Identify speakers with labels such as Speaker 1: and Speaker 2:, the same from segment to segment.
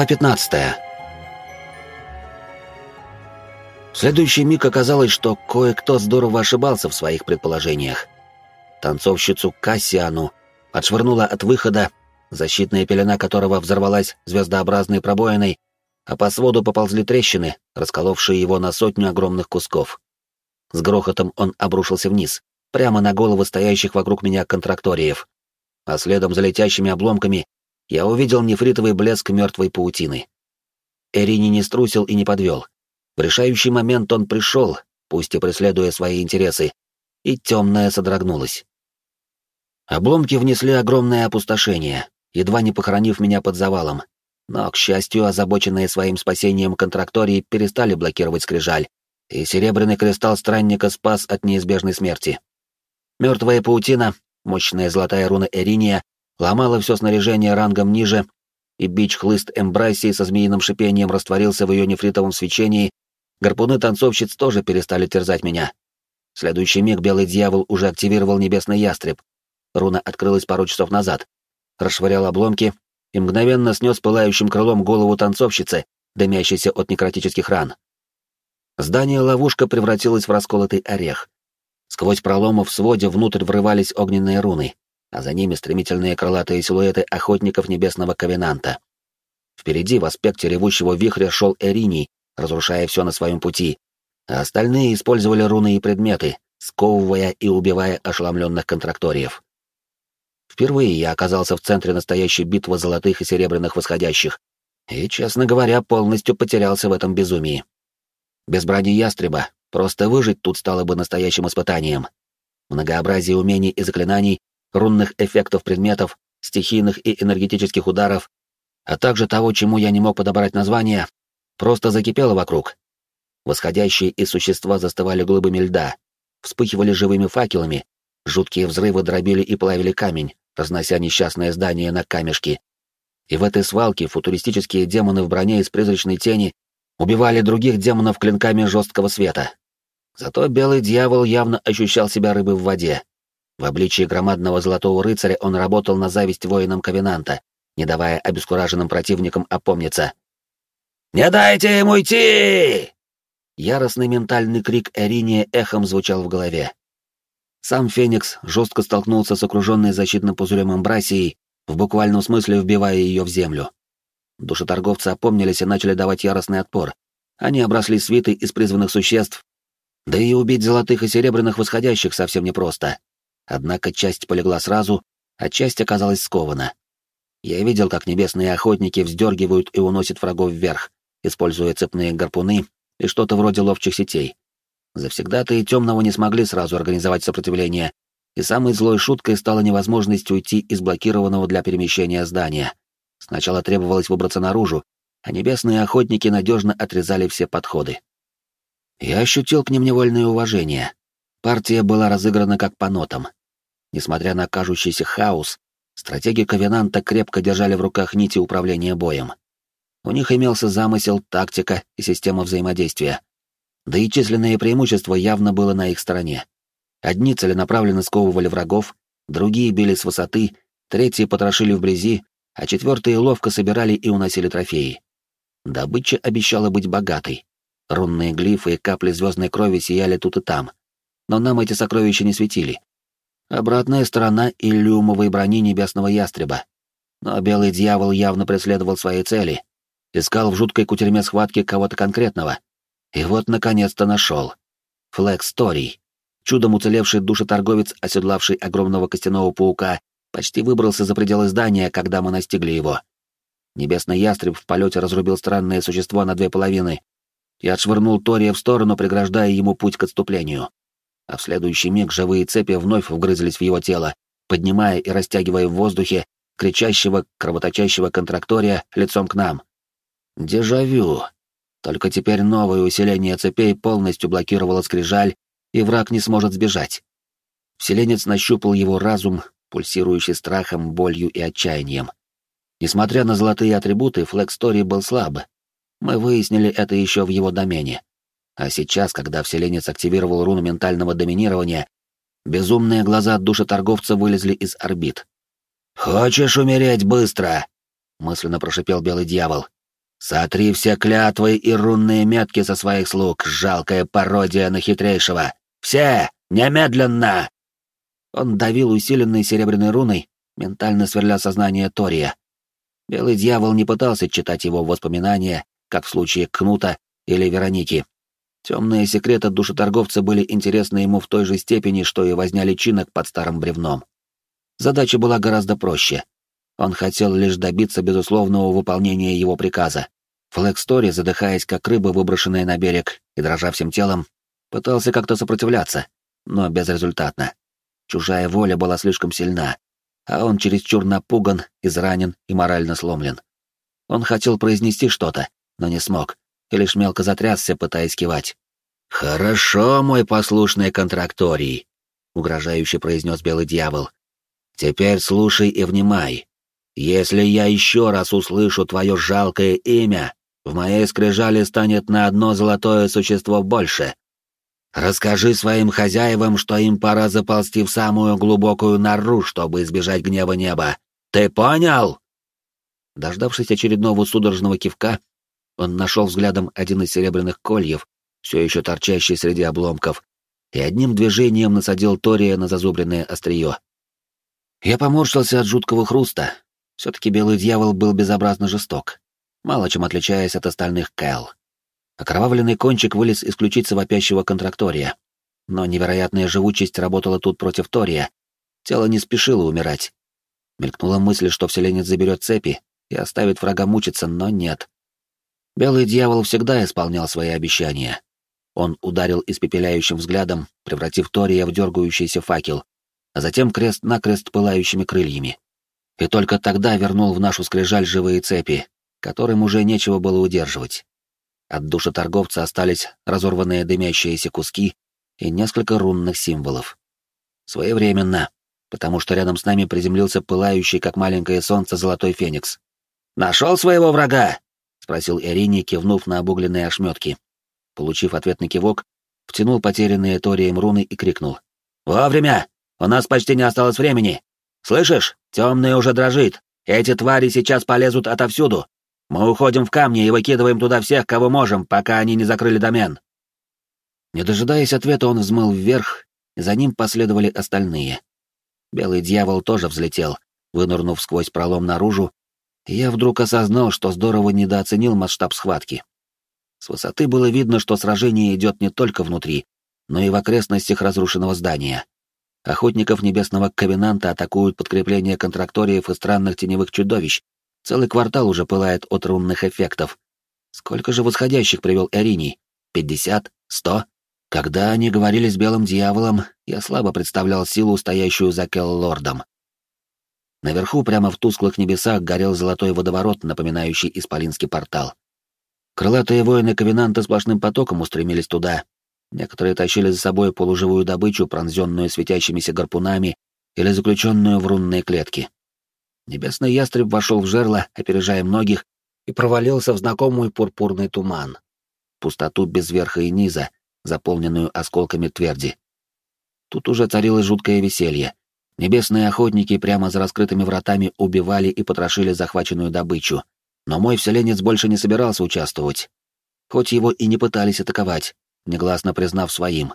Speaker 1: Глава 15. В следующий миг оказалось, что кое-кто здорово ошибался в своих предположениях. Танцовщицу Кассиану отшвырнула от выхода, защитная пелена которого взорвалась звездообразной пробоиной, а по своду поползли трещины, расколовшие его на сотню огромных кусков. С грохотом он обрушился вниз, прямо на головы стоящих вокруг меня контракториев, а следом за летящими обломками я увидел нефритовый блеск мертвой паутины. Эрини не струсил и не подвел. В решающий момент он пришел, пусть и преследуя свои интересы, и темная содрогнулась. Обломки внесли огромное опустошение, едва не похоронив меня под завалом. Но, к счастью, озабоченные своим спасением контрактории перестали блокировать скрижаль, и серебряный кристалл странника спас от неизбежной смерти. Мертвая паутина, мощная золотая руна Эриния, ломала все снаряжение рангом ниже, и бич-хлыст Эмбрайсии со змеиным шипением растворился в ее нефритовом свечении, гарпуны танцовщиц тоже перестали терзать меня. В следующий миг белый дьявол уже активировал небесный ястреб. Руна открылась пару часов назад, расшвырял обломки и мгновенно снес пылающим крылом голову танцовщицы, дымящейся от некротических ран. Здание-ловушка превратилось в расколотый орех. Сквозь проломы в своде внутрь врывались огненные руны, а за ними стремительные крылатые силуэты охотников Небесного Ковенанта. Впереди в аспекте ревущего вихря шел Эриний, разрушая все на своем пути, а остальные использовали руны и предметы, сковывая и убивая ошеломленных контракториев. Впервые я оказался в центре настоящей битвы золотых и серебряных восходящих, и, честно говоря, полностью потерялся в этом безумии. Без брони ястреба просто выжить тут стало бы настоящим испытанием. Многообразие умений и заклинаний рунных эффектов предметов, стихийных и энергетических ударов, а также того, чему я не мог подобрать название, просто закипело вокруг. Восходящие и существа застывали глыбами льда, вспыхивали живыми факелами, жуткие взрывы дробили и плавили камень, разнося несчастное здание на камешки. И в этой свалке футуристические демоны в броне из призрачной тени убивали других демонов клинками жесткого света. Зато белый дьявол явно ощущал себя рыбой в воде, в обличии громадного золотого рыцаря он работал на зависть воинам Ковенанта, не давая обескураженным противникам опомниться. «Не дайте ему идти!» Яростный ментальный крик Эриния эхом звучал в голове. Сам Феникс жестко столкнулся с окруженной защитным пузырем Амбрасией, в буквальном смысле вбивая ее в землю. Душеторговцы опомнились и начали давать яростный отпор. Они обросли свитой из призванных существ. Да и убить золотых и серебряных восходящих совсем непросто. Однако часть полегла сразу, а часть оказалась скована. Я видел, как небесные охотники вздергивают и уносят врагов вверх, используя цепные гарпуны и что-то вроде ловчих сетей. Завсегда-то и темного не смогли сразу организовать сопротивление, и самой злой шуткой стала невозможность уйти из блокированного для перемещения здания. Сначала требовалось выбраться наружу, а небесные охотники надежно отрезали все подходы. Я ощутил к ним невольное уважение. Партия была разыграна как по нотам. Несмотря на кажущийся хаос, стратеги Ковенанта крепко держали в руках нити управления боем. У них имелся замысел, тактика и система взаимодействия. Да и численное преимущество явно было на их стороне. Одни целенаправленно сковывали врагов, другие били с высоты, третьи потрошили вблизи, а четвертые ловко собирали и уносили трофеи. Добыча обещала быть богатой. Рунные глифы и капли звездной крови сияли тут и там. Но нам эти сокровища не светили. Обратная сторона иллюмовой брони небесного ястреба. Но белый дьявол явно преследовал свои цели. Искал в жуткой кутерьме схватки кого-то конкретного. И вот, наконец-то, нашел. Флекс Торий. Чудом уцелевший душеторговец, оседлавший огромного костяного паука, почти выбрался за пределы здания, когда мы настигли его. Небесный ястреб в полете разрубил странное существо на две половины и отшвырнул Тория в сторону, преграждая ему путь к отступлению а в следующий миг живые цепи вновь вгрызлись в его тело, поднимая и растягивая в воздухе кричащего, кровоточащего контрактория лицом к нам. Дежавю. Только теперь новое усиление цепей полностью блокировало скрижаль, и враг не сможет сбежать. Вселенец нащупал его разум, пульсирующий страхом, болью и отчаянием. Несмотря на золотые атрибуты, Флекстори был слаб. Мы выяснили это еще в его домене. А сейчас, когда вселенец активировал руну ментального доминирования, безумные глаза душеторговца вылезли из орбит. «Хочешь умереть быстро?» — мысленно прошипел белый дьявол. Сотри все клятвы и рунные метки со своих слуг, жалкая пародия на хитрейшего! Все! Немедленно!» Он давил усиленной серебряной руной, ментально сверля сознание Тория. Белый дьявол не пытался читать его воспоминания, как в случае Кнута или Вероники. Темные секреты душеторговца были интересны ему в той же степени, что и возня личинок под старым бревном. Задача была гораздо проще. Он хотел лишь добиться безусловного выполнения его приказа. Флэкстори, задыхаясь как рыба, выброшенная на берег, и дрожа всем телом, пытался как-то сопротивляться, но безрезультатно. Чужая воля была слишком сильна, а он чересчур напуган, изранен и морально сломлен. Он хотел произнести что-то, но не смог, и лишь мелко затрясся, пытаясь кивать. «Хорошо, мой послушный контракторий», — угрожающе произнес белый дьявол. «Теперь слушай и внимай. Если я еще раз услышу твое жалкое имя, в моей скрижали станет на одно золотое существо больше. Расскажи своим хозяевам, что им пора заползти в самую глубокую нору, чтобы избежать гнева неба. Ты понял?» Дождавшись очередного судорожного кивка, он нашел взглядом один из серебряных кольев, все еще торчащий среди обломков, и одним движением насадил Тория на зазубренное острие. Я поморщился от жуткого хруста. Все-таки белый дьявол был безобразно жесток, мало чем отличаясь от остальных Кэл. Окровавленный кончик вылез исключить вопящего контрактория. Но невероятная живучесть работала тут против Тория. Тело не спешило умирать. Мелькнула мысль, что вселенец заберет цепи и оставит врага мучиться, но нет. Белый дьявол всегда исполнял свои обещания. Он ударил испепеляющим взглядом, превратив Тория в дергающийся факел, а затем крест-накрест пылающими крыльями. И только тогда вернул в нашу скрижаль живые цепи, которым уже нечего было удерживать. От души торговца остались разорванные дымящиеся куски и несколько рунных символов. Своевременно, потому что рядом с нами приземлился пылающий, как маленькое солнце, золотой феникс. «Нашел своего врага?» — спросил Эрини, кивнув на обугленные ошметки. Получив ответный кивок, втянул потерянные Торием руны и крикнул. «Вовремя! У нас почти не осталось времени! Слышишь? Темный уже дрожит! Эти твари сейчас полезут отовсюду! Мы уходим в камни и выкидываем туда всех, кого можем, пока они не закрыли домен. Не дожидаясь ответа, он взмыл вверх, и за ним последовали остальные. Белый дьявол тоже взлетел, вынырнув сквозь пролом наружу, я вдруг осознал, что здорово недооценил масштаб схватки. С высоты было видно, что сражение идет не только внутри, но и в окрестностях разрушенного здания. Охотников Небесного Ковенанта атакуют подкрепления контракториев и странных теневых чудовищ, Целый квартал уже пылает от рунных эффектов. Сколько же восходящих привел Эриний? Пятьдесят? Сто? Когда они говорили с Белым Дьяволом, я слабо представлял силу, стоящую за Келлордом. Наверху, прямо в тусклых небесах, горел золотой водоворот, напоминающий исполинский портал. Крылатые воины Ковенанта сплошным потоком устремились туда. Некоторые тащили за собой полуживую добычу, пронзенную светящимися гарпунами или заключенную в рунные клетки. Небесный ястреб вошел в жерло, опережая многих, и провалился в знакомый пурпурный туман. Пустоту без верха и низа, заполненную осколками тверди. Тут уже царилось жуткое веселье. Небесные охотники прямо за раскрытыми вратами убивали и потрошили захваченную добычу. Но мой вселенец больше не собирался участвовать. Хоть его и не пытались атаковать, негласно признав своим.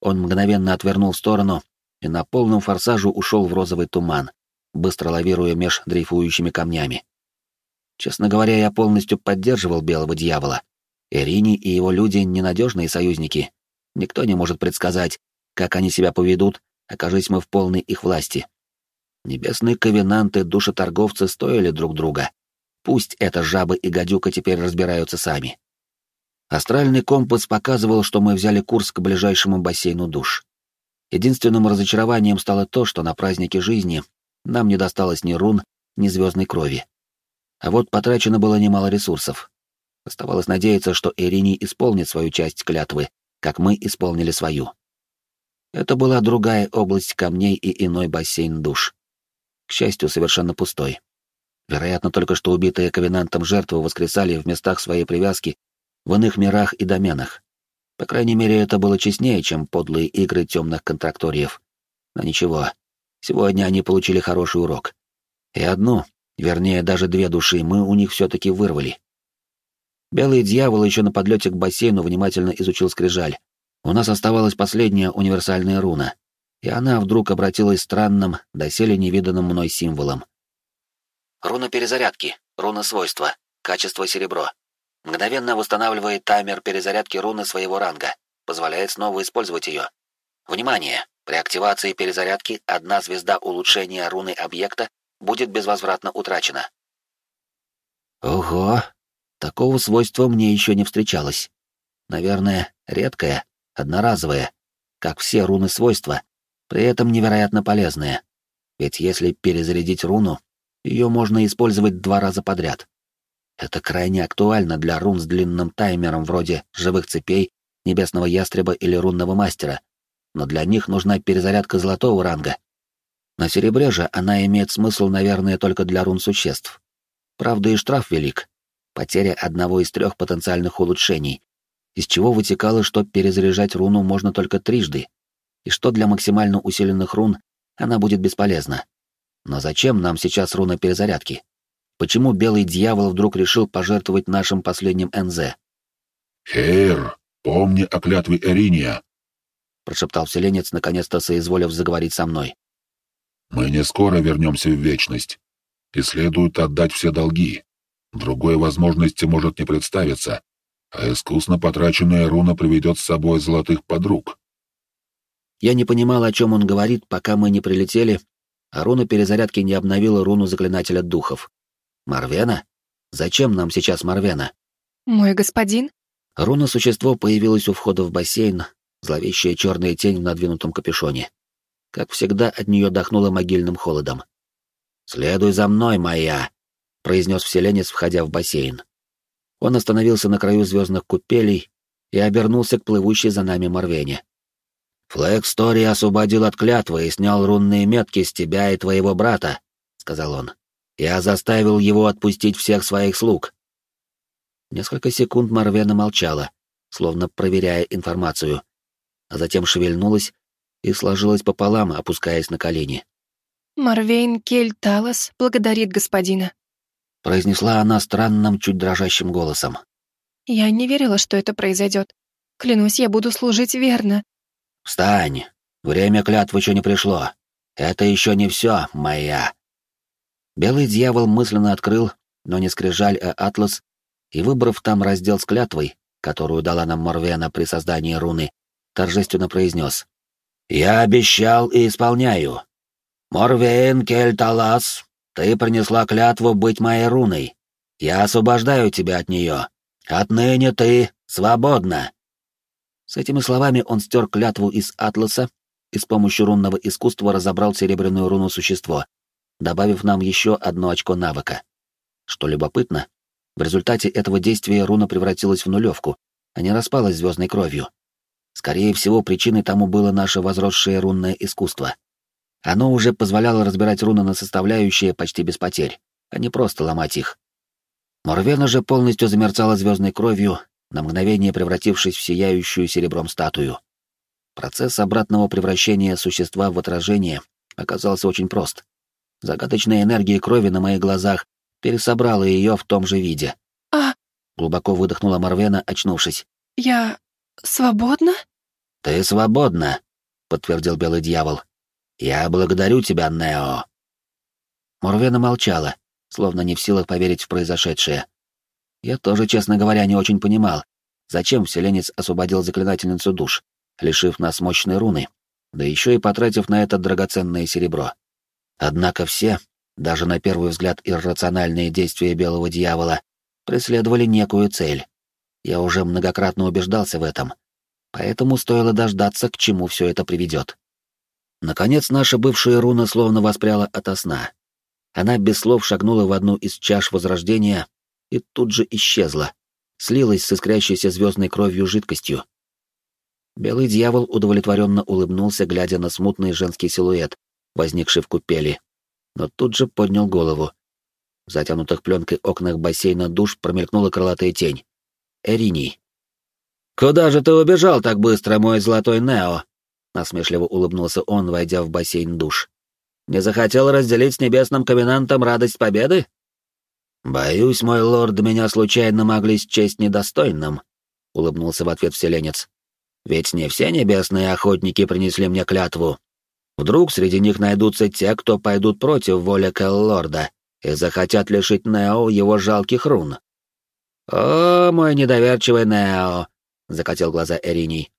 Speaker 1: Он мгновенно отвернул в сторону и на полном форсажу ушел в розовый туман, быстро лавируя меж дрейфующими камнями. Честно говоря, я полностью поддерживал Белого Дьявола. Ирини и его люди — ненадежные союзники. Никто не может предсказать, как они себя поведут, окажись мы в полной их власти. Небесные ковенанты, душеторговцы стоили друг друга. Пусть эта жаба и гадюка теперь разбираются сами. Астральный компас показывал, что мы взяли курс к ближайшему бассейну душ. Единственным разочарованием стало то, что на празднике жизни нам не досталось ни рун, ни звездной крови. А вот потрачено было немало ресурсов. Оставалось надеяться, что Ирини исполнит свою часть клятвы, как мы исполнили свою. Это была другая область камней и иной бассейн душ. К счастью, совершенно пустой. Вероятно, только что убитые ковенантом жертвы воскресали в местах своей привязки в иных мирах и доменах. По крайней мере, это было честнее, чем подлые игры темных контракториев. Но ничего, Сегодня они получили хороший урок. И одну, вернее, даже две души мы у них все-таки вырвали. Белый дьявол еще на подлете к бассейну внимательно изучил скрижаль. У нас оставалась последняя универсальная руна, и она вдруг обратилась странным, доселе невиданным мной символом. Руна перезарядки, руна свойства, качество серебро. Мгновенно восстанавливает таймер перезарядки руны своего ранга, позволяет снова использовать ее. Внимание! При активации перезарядки одна звезда улучшения руны объекта будет безвозвратно утрачена. Ого, такого свойства мне еще не встречалось. Наверное, редкое, одноразовое, как все руны свойства, при этом невероятно полезное. Ведь если перезарядить руну, ее можно использовать два раза подряд. Это крайне актуально для рун с длинным таймером вроде живых цепей, небесного ястреба или рунного мастера, но для них нужна перезарядка золотого ранга. На серебре же она имеет смысл, наверное, только для рун существ. Правда, и штраф велик. Потеря одного из трех потенциальных улучшений, из чего вытекало, что перезаряжать руну можно только трижды, и что для максимально усиленных рун она будет бесполезна. Но зачем нам сейчас руна перезарядки? Почему белый дьявол вдруг решил пожертвовать нашим последним НЗ?
Speaker 2: «Хейр, помни о клятве Эриния», —
Speaker 1: прошептал вселенец, наконец-то соизволив заговорить со мной.
Speaker 2: «Мы не скоро вернемся в вечность, и следует отдать все долги. Другой возможности может не представиться, а искусно потраченная руна приведет с собой золотых подруг».
Speaker 1: Я не понимал, о чем он говорит, пока мы не прилетели, а руна перезарядки не обновила руну заклинателя духов. Марвена? Зачем нам сейчас Марвена?
Speaker 3: Мой господин?
Speaker 1: Руна-существо появилось у входа в бассейн, зловещая черная тень в надвинутом капюшоне. Как всегда, от нее дохнуло могильным холодом. «Следуй за мной, моя!» — произнес вселенец, входя в бассейн. Он остановился на краю звездных купелей и обернулся к плывущей за нами Марвене. «Флэг Стори освободил от клятвы и снял рунные метки с тебя и твоего брата», — сказал он. «Я заставил его отпустить всех своих слуг». Несколько секунд Марвена молчала, словно проверяя информацию, а затем шевельнулась и сложилась пополам, опускаясь на колени.
Speaker 3: «Марвейн Кель Талос благодарит господина», —
Speaker 1: произнесла она странным, чуть дрожащим голосом.
Speaker 3: «Я не верила, что это произойдет. Клянусь, я буду служить верно,
Speaker 1: «Встань! Время клятвы еще не пришло. Это еще не все, моя!» Белый дьявол мысленно открыл, но не скрижаль, а атлас, и, выбрав там раздел с клятвой, которую дала нам Морвена при создании руны, торжественно произнес. «Я обещал и исполняю. Морвен Кельталас, ты принесла клятву быть моей руной. Я освобождаю тебя от нее. Отныне ты свободна!» С этими словами он стер клятву из атласа и с помощью рунного искусства разобрал серебряную руну существо, добавив нам еще одно очко навыка. Что любопытно, в результате этого действия руна превратилась в нулевку, а не распалась звездной кровью. Скорее всего, причиной тому было наше возросшее рунное искусство. Оно уже позволяло разбирать руны на составляющие почти без потерь, а не просто ломать их. Морвена же полностью замерцала звездной кровью на мгновение превратившись в сияющую серебром статую. Процесс обратного превращения существа в отражение оказался очень прост. Загадочная энергия крови на моих глазах пересобрала ее в том же виде.
Speaker 3: «А...»
Speaker 1: — глубоко выдохнула Марвена, очнувшись.
Speaker 3: «Я... свободна?»
Speaker 1: «Ты свободна», — подтвердил Белый Дьявол. «Я благодарю тебя, Нео». Марвена молчала, словно не в силах поверить в произошедшее. Я тоже, честно говоря, не очень понимал, зачем вселенец освободил заклинательницу душ, лишив нас мощной руны, да еще и потратив на это драгоценное серебро. Однако все, даже на первый взгляд иррациональные действия белого дьявола, преследовали некую цель. Я уже многократно убеждался в этом, поэтому стоило дождаться, к чему все это приведет. Наконец, наша бывшая руна словно воспряла ото сна. Она без слов шагнула в одну из чаш Возрождения и тут же исчезла, слилась с искрящейся звездной кровью жидкостью. Белый дьявол удовлетворенно улыбнулся, глядя на смутный женский силуэт, возникший в купели, но тут же поднял голову. В затянутых пленкой окнах бассейна душ промелькнула крылатая тень. Эриний. «Куда же ты убежал так быстро, мой золотой Нео?» Насмешливо улыбнулся он, войдя в бассейн душ. «Не захотел разделить с небесным коменантом радость победы?» «Боюсь, мой лорд, меня случайно могли счесть недостойным», — улыбнулся в ответ вселенец. «Ведь не все небесные охотники принесли мне клятву. Вдруг среди них найдутся те, кто пойдут против воли Келлорда и захотят лишить Нео его жалких рун». «О, мой недоверчивый Нео!» — закатил глаза Эриний.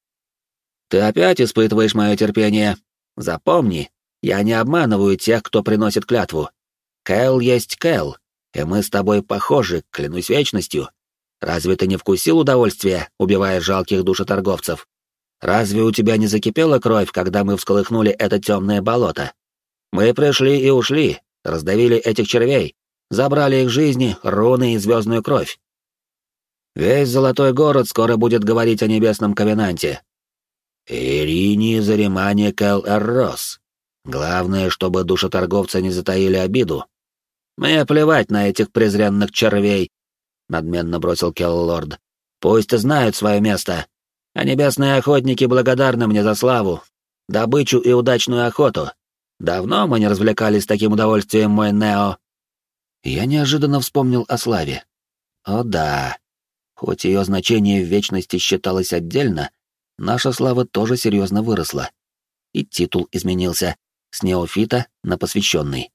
Speaker 1: «Ты опять испытываешь мое терпение. Запомни, я не обманываю тех, кто приносит клятву. Кэл есть Кэл, и мы с тобой похожи, клянусь вечностью. Разве ты не вкусил удовольствия, убивая жалких душеторговцев? Разве у тебя не закипела кровь, когда мы всколыхнули это темное болото? Мы пришли и ушли, раздавили этих червей, забрали их жизни, руны и звездную кровь. Весь Золотой город скоро будет говорить о Небесном Ковенанте. Ирини Заримани Кэл Эррос. Главное, чтобы душеторговцы не затаили обиду, «Мне плевать на этих презренных червей», — надменно бросил Келлорд. «Пусть знают свое место. А небесные охотники благодарны мне за славу, добычу и удачную охоту. Давно мы не развлекались таким удовольствием, мой Нео». Я неожиданно вспомнил о славе. О да, хоть ее значение в вечности считалось отдельно, наша слава тоже серьезно выросла. И титул изменился с неофита на посвященный.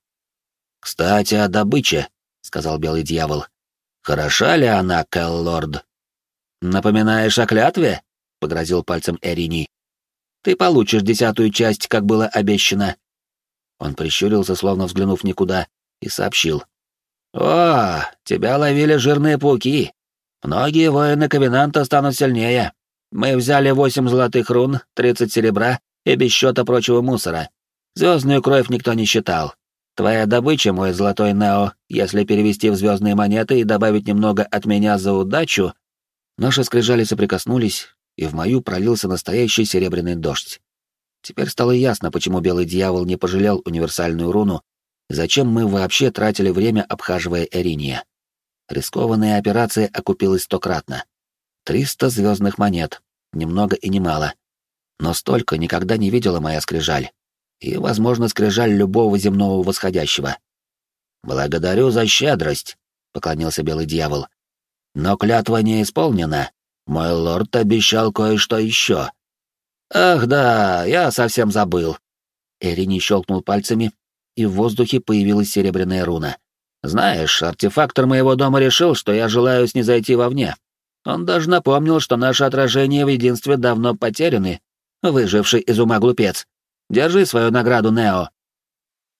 Speaker 1: «Кстати, о добыче», — сказал Белый Дьявол. «Хороша ли она, Келлорд?» «Напоминаешь о клятве?» — погрозил пальцем Эрини. «Ты получишь десятую часть, как было обещано». Он прищурился, словно взглянув никуда, и сообщил. «О, тебя ловили жирные пауки. Многие воины Ковенанта станут сильнее. Мы взяли восемь золотых рун, тридцать серебра и без счета прочего мусора. Звездную кровь никто не считал. Твоя добыча, мой золотой Нео, если перевести в звездные монеты и добавить немного от меня за удачу...» Наши скрижали соприкоснулись, и в мою пролился настоящий серебряный дождь. Теперь стало ясно, почему Белый Дьявол не пожалел универсальную руну, зачем мы вообще тратили время, обхаживая Эриния. Рискованная операция окупилась стократно. Триста звездных монет, немного и немало. Но столько никогда не видела моя скрижаль и, возможно, скрижаль любого земного восходящего. «Благодарю за щедрость», — поклонился Белый Дьявол. «Но клятва не исполнена. Мой лорд обещал кое-что еще». «Ах да, я совсем забыл». Эрини щелкнул пальцами, и в воздухе появилась серебряная руна. «Знаешь, артефактор моего дома решил, что я желаю снизойти вовне. Он даже напомнил, что наши отражения в единстве давно потеряны, выживший из ума глупец. Держи свою награду, Нео.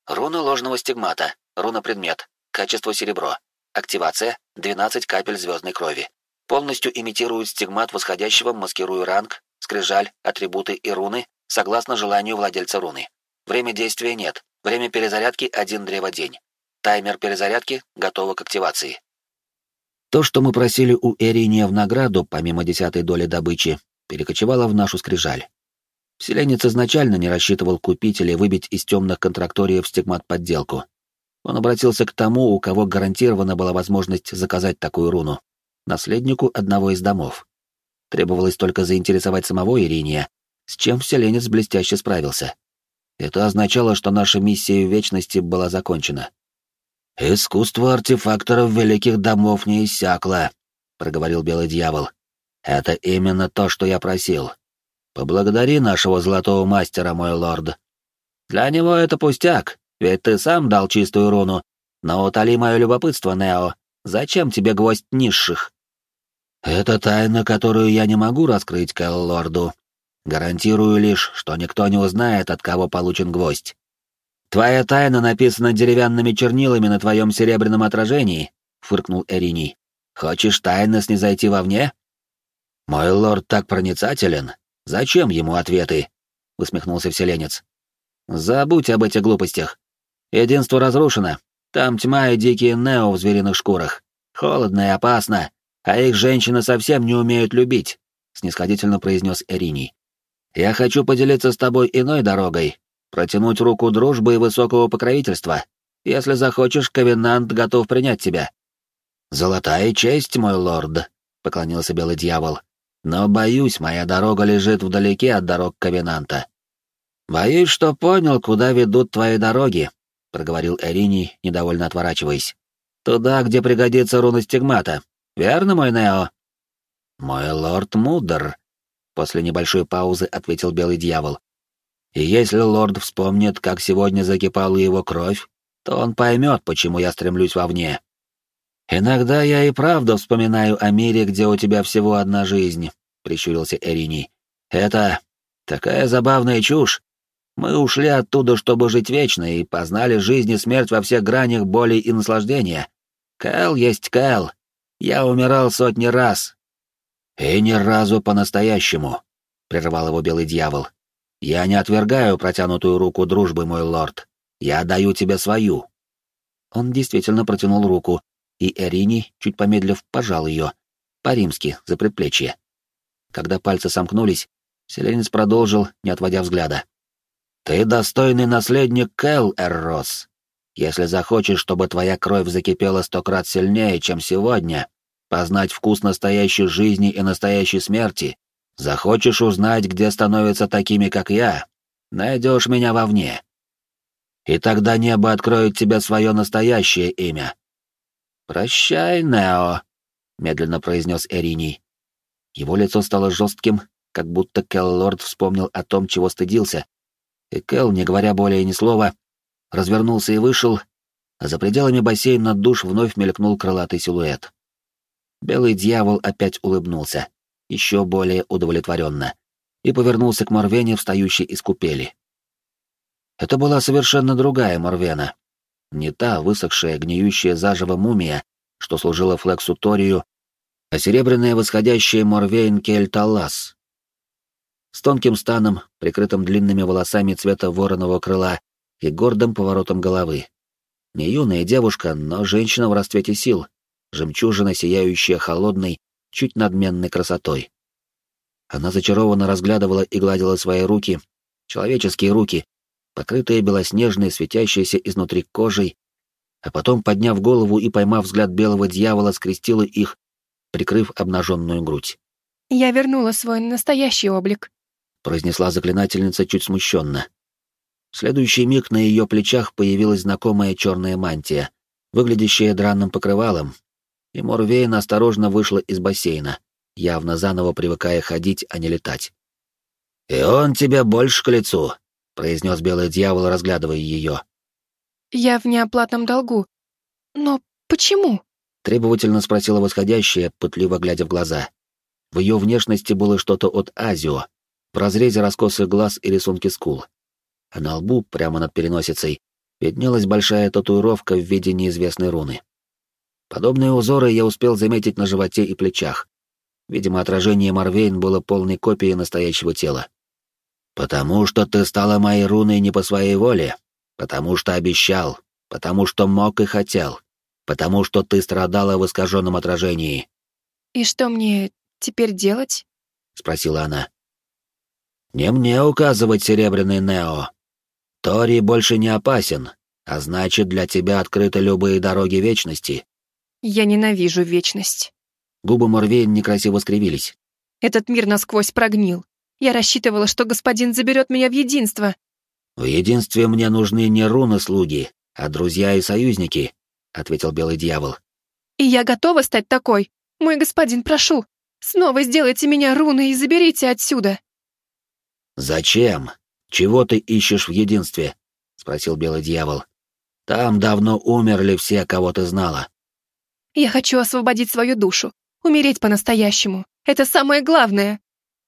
Speaker 1: Руна ложного стигмата. Руна-предмет. Качество серебро. Активация 12 капель звездной крови. Полностью имитирует стигмат восходящего, маскируя ранг, скрижаль, атрибуты и руны, согласно желанию владельца руны. Время действия нет. Время перезарядки один древо-день. Таймер перезарядки готово к активации. То, что мы просили у Эриния в награду, помимо десятой доли добычи, перекочевало в нашу скрижаль. Вселенец изначально не рассчитывал купить или выбить из темных контракториев стигмат-подделку. Он обратился к тому, у кого гарантирована была возможность заказать такую руну, наследнику одного из домов. Требовалось только заинтересовать самого Ириния, с чем Вселенец блестяще справился. Это означало, что наша миссия Вечности была закончена. «Искусство артефакторов великих домов не иссякло», — проговорил Белый Дьявол. «Это именно то, что я просил. Поблагодари нашего золотого мастера, мой лорд. Для него это пустяк, ведь ты сам дал чистую руну. Но утоли мое любопытство, Нео. Зачем тебе гвоздь низших? Это тайна, которую я не могу раскрыть Кэл лорду. Гарантирую лишь, что никто не узнает, от кого получен гвоздь. Твоя тайна написана деревянными чернилами на твоем серебряном отражении, фыркнул Эрини. Хочешь тайно снизойти вовне? Мой лорд так проницателен, Зачем ему ответы? усмехнулся вселенец. Забудь об этих глупостях. Единство разрушено. Там тьма и дикие нео в звериных шкурах. Холодно и опасно, а их женщины совсем не умеют любить, снисходительно произнес Эрини. Я хочу поделиться с тобой иной дорогой, протянуть руку дружбы и высокого покровительства. Если захочешь, Ковенант готов принять тебя. Золотая честь, мой лорд, поклонился белый дьявол. Но, боюсь, моя дорога лежит вдалеке от дорог Ковенанта. Боюсь, что понял, куда ведут твои дороги, проговорил Эрини, недовольно отворачиваясь. Туда, где пригодится руна стигмата. Верно, мой Нео?» «Мой лорд мудр», — после небольшой паузы ответил Белый Дьявол. «И если лорд вспомнит, как сегодня закипала его кровь, то он поймет, почему я стремлюсь вовне. Иногда я и правда вспоминаю о мире, где у тебя всего одна жизнь», — прищурился Эрини. «Это такая забавная чушь. Мы ушли оттуда, чтобы жить вечно, и познали жизнь и смерть во всех гранях боли и наслаждения. Кэл есть Кэл. Я умирал сотни раз, «И ни разу по-настоящему», — прервал его белый дьявол. «Я не отвергаю протянутую руку дружбы, мой лорд. Я даю тебе свою». Он действительно протянул руку, и Эрини, чуть помедлив, пожал ее, по-римски, за предплечье. Когда пальцы сомкнулись, селенец продолжил, не отводя взгляда. «Ты достойный наследник Кэл, Эррос. Если захочешь, чтобы твоя кровь закипела сто крат сильнее, чем сегодня, познать вкус настоящей жизни и настоящей смерти, захочешь узнать, где становятся такими, как я, найдешь меня вовне. И тогда небо откроет тебе свое настоящее имя. «Прощай, Нео», — медленно произнес Эрини. Его лицо стало жестким, как будто Келлорд вспомнил о том, чего стыдился, и Кел, не говоря более ни слова, развернулся и вышел, а за пределами бассейна душ вновь мелькнул крылатый силуэт. Белый дьявол опять улыбнулся, еще более удовлетворенно, и повернулся к Морвене, встающей из купели. Это была совершенно другая Морвена. Не та высохшая, гниющая заживо мумия, что служила Флексу Торию, а серебряная восходящая Морвейн Кельталас. С тонким станом, прикрытым длинными волосами цвета вороного крыла и гордым поворотом головы. Не юная девушка, но женщина в расцвете сил, жемчужина, сияющая холодной, чуть надменной красотой. Она зачарованно разглядывала и гладила свои руки, человеческие руки, покрытые белоснежной, светящейся изнутри кожей, а потом, подняв голову и поймав взгляд белого дьявола, скрестила их, прикрыв обнаженную грудь.
Speaker 3: «Я вернула свой настоящий облик», —
Speaker 1: произнесла заклинательница чуть смущенно. В следующий миг на ее плечах появилась знакомая черная мантия, выглядящая дранным покрывалом, и Морвейн осторожно вышла из бассейна, явно заново привыкая ходить, а не летать. «И он тебе больше к лицу», — произнес белый дьявол, разглядывая ее.
Speaker 3: «Я в неоплатном долгу. Но почему?»
Speaker 1: — требовательно спросила восходящая, пытливо глядя в глаза. В ее внешности было что-то от Азио, в разрезе раскосых глаз и рисунки скул. А на лбу, прямо над переносицей, виднелась большая татуировка в виде неизвестной руны. Подобные узоры я успел заметить на животе и плечах. Видимо, отражение Марвейн было полной копией настоящего тела. «Потому что ты стала моей руной не по своей воле, потому что обещал, потому что мог и хотел, потому что ты страдала в искаженном отражении».
Speaker 3: «И что мне теперь делать?»
Speaker 1: — спросила она. «Не мне указывать, Серебряный Нео. Тори больше не опасен, а значит, для тебя открыты любые дороги вечности,
Speaker 3: я ненавижу вечность.
Speaker 1: Губы Морвейн некрасиво скривились.
Speaker 3: Этот мир насквозь прогнил. Я рассчитывала, что господин заберет меня в единство.
Speaker 1: В единстве мне нужны не руны-слуги, а друзья и союзники, ответил Белый Дьявол.
Speaker 3: И я готова стать такой. Мой господин, прошу, снова сделайте меня руной и заберите отсюда.
Speaker 1: Зачем? Чего ты ищешь в единстве? спросил Белый Дьявол. Там давно умерли все, кого ты знала.
Speaker 3: Я хочу освободить свою душу, умереть по-настоящему. Это самое главное.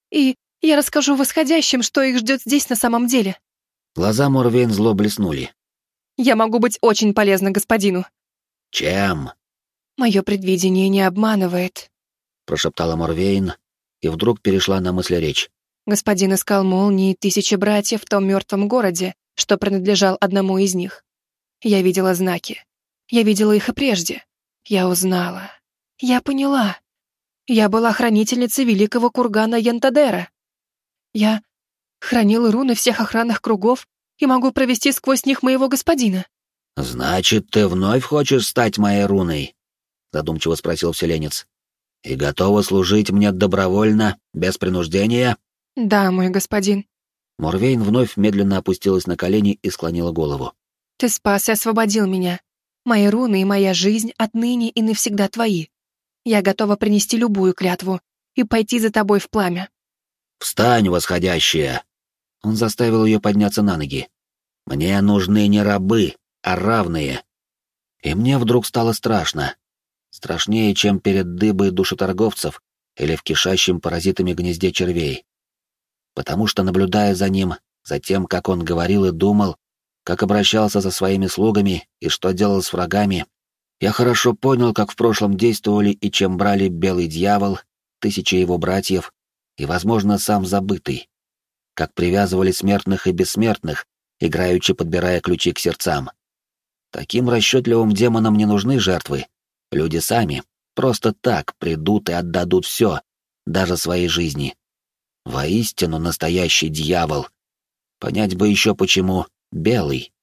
Speaker 3: И я расскажу восходящим, что их ждет здесь на самом деле.
Speaker 1: Глаза Морвейн зло блеснули.
Speaker 3: Я могу быть очень полезна господину.
Speaker 1: Чем?
Speaker 3: Мое предвидение не обманывает,
Speaker 1: прошептала Морвейн и вдруг перешла на мысль речь.
Speaker 3: Господин искал молнии тысячи братьев в том мертвом городе, что принадлежал одному из них. Я видела знаки. Я видела их и прежде. Я узнала. Я поняла. Я была хранительницей великого кургана Янтадера. Я хранила руны всех охранных кругов и могу провести сквозь них моего господина.
Speaker 1: «Значит, ты вновь хочешь стать моей руной?» — задумчиво спросил вселенец. «И готова служить мне добровольно, без принуждения?»
Speaker 3: «Да, мой господин».
Speaker 1: Морвейн вновь медленно опустилась на колени и склонила голову.
Speaker 3: «Ты спас и освободил меня. Мои руны и моя жизнь отныне и навсегда твои. Я готова принести любую клятву и пойти за тобой в пламя».
Speaker 1: «Встань, восходящая!» Он заставил ее подняться на ноги. «Мне нужны не рабы, а равные». И мне вдруг стало страшно. Страшнее, чем перед дыбой душеторговцев или в кишащем паразитами гнезде червей. Потому что, наблюдая за ним, за тем, как он говорил и думал, как обращался со своими слугами и что делал с врагами, я хорошо понял, как в прошлом действовали и чем брали Белый Дьявол, тысячи его братьев и, возможно, сам Забытый, как привязывали смертных и бессмертных, играючи подбирая ключи к сердцам. Таким расчетливым демонам не нужны жертвы. Люди сами, просто так, придут и отдадут все, даже своей жизни. Воистину настоящий дьявол. Понять бы еще почему белый.